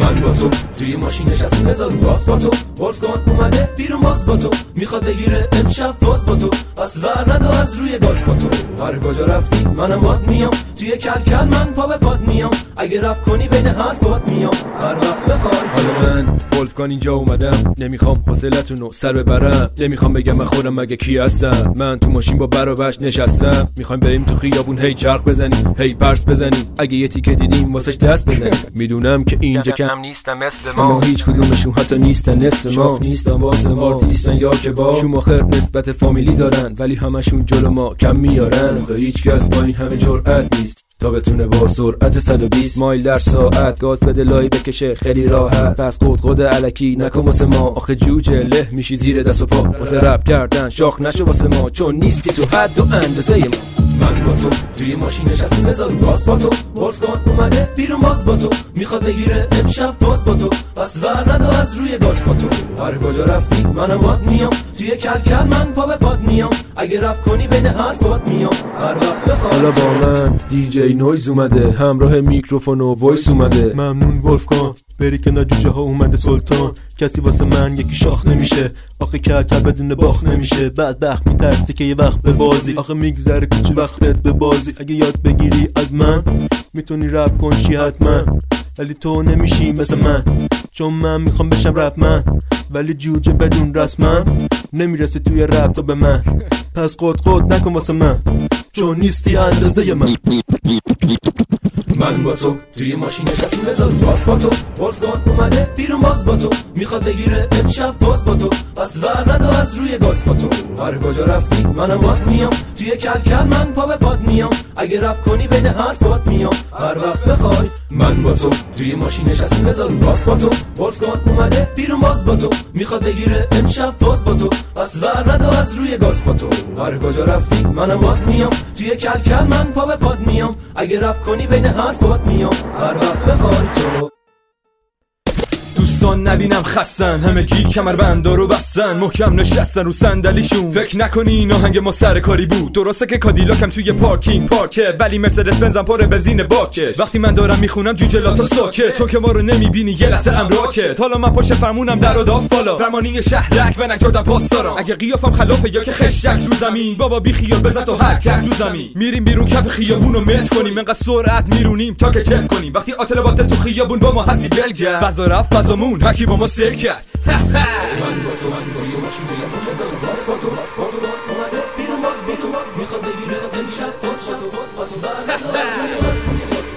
من با تو توی ماشین نشستیم بذار باز با تو ولفگان اومده بیرون باز با تو می‌خواد بگیره امشب باز با تو. پس ور ندا از روی گاز با تو. هر کجا رفتی منم باد میام. توی کلکل من پا به پاد میام. اگه رپ کنی بین حرفات میام. هر وقت بخوای. حالا من ولفگان اینجا اومدم. نمی‌خوام حوصلتونو سر ببرم. نمی‌خوام بگم من خودم مگه کی هستم. من تو ماشین با برابش نشستم. می‌خوایم بریم تو خیابون هی چرخ بزنیم هی پرس بزنیم. اگه یه تیکه دیدیم واسش دست بزنیم. می‌دونم که اینجا کم نیستم مثل ما. هیچ کدومشون حتی نیستن نصف ما. نیستن واسه ما. نیستن یا که با شوماخر نسبت فامیلی دارن ولی همشون جلو ما کم میارن. و هیچ کس با این همه جرأت نیست تا بتونه با سرعت 120 مایل در ساعت گاز بده لای بکشه خیلی راحت. پس قد قد علکی نکن واسه ما. آخه جوجه له میشی زیر دست و پا. واسه رپ کردن شاخ نشو واسه ما چون نیستی تو حد و اندازه ما. با تو توی ماشین نشستیم بذار باز با تو. ولفگان اومده بیرون باز با تو. می‌خواد بگیره امشب باز با تو. پس ور ندا از روی گاز با تو. هر کجا رفتی؟ منم باد میام. توی کلکل من پا به پاد میام. اگه رپ کنی بین حرفات میام. هر وقت حالا با من دی نویز اومده. همراه میکروفون و وایس اومده. ممنون ولفگان. بری که جوجه ها اومده سلطان. کسی واسه من یکی شاخ نمیشه. آخه کل بدون باخ نمیشه. بعد بخت میترسی که یه وقت به بازی. آخه میگذره کچ به بازی اگه یاد بگیری از من. می‌تونی رپ کنشی حتما. ولی تو نمیشی مثل من. چون من می‌خوام بشم رپ من. ولی جوجه بدون رسمم نمی‌رسه توی رپ تو به من. پس قد قد نکن واسه من. چون نیستی اندازه من. من با تو توی ماشین نشستیم بذار باز با تو. ولفگان اومده بیرون باز با تو. می‌خواد بگیره امشب باز با تو. پس ور ندا از روی گاز با تو. هر کجا رفتی؟ منم باد میام. توی کلکل من پا به پاد میام. اگه رپ کنی بین حرفات میام. هر وقت بخوای من با تو توی ماشین نشستیم بذار باز با تو. ولفگان اومده بیرون باز با تو. می‌خواد بگیره امشب باز با تو. پس ور ندا از روی گاز با تو. هر کجا رفتی؟ منم باد میام. توی کلکل من پا به پاد میام. اگه رپ کنی بین حرفات میام. هر وقت بخوای تو. دوستان نبینم خستن. همه کی کمر رو بستن. محکم نشستن رو صندلیشون. فکر نکنی این آهنگ ما سر کاری بود. درسته که کادیلاکم توی پارکینگ پارکه. ولی مرسدس بنزم پر بنزین باکه. وقتی من دارم می‌خونم جوجه لاتا ساکه. چون که ما رو نمی‌بینی یه لحظه امراکه. حالا من پشت فرمونم در و داف بالا. فرمانی شهرک و نکردم پاس دارم. اگه قیافم خلافه یا که خشک رو زمین. بابا بی خیال بزن تو هر رو زمین. میریم بیرون کف خیابون رو مت کنیم. انقدر سرعت میرونیم تا که چک کنیم. وقتی آتل تو خیابون با ما هستی بلگرد فضا رفت فضامون هکی با ما سر کرد. من با تو من با تو ماشین نشستم بذار باز با تو باز با تو اومده بیرون باز با تو می‌خواد بگیره امشب باز شد و باز باز ور ندا از روی گاز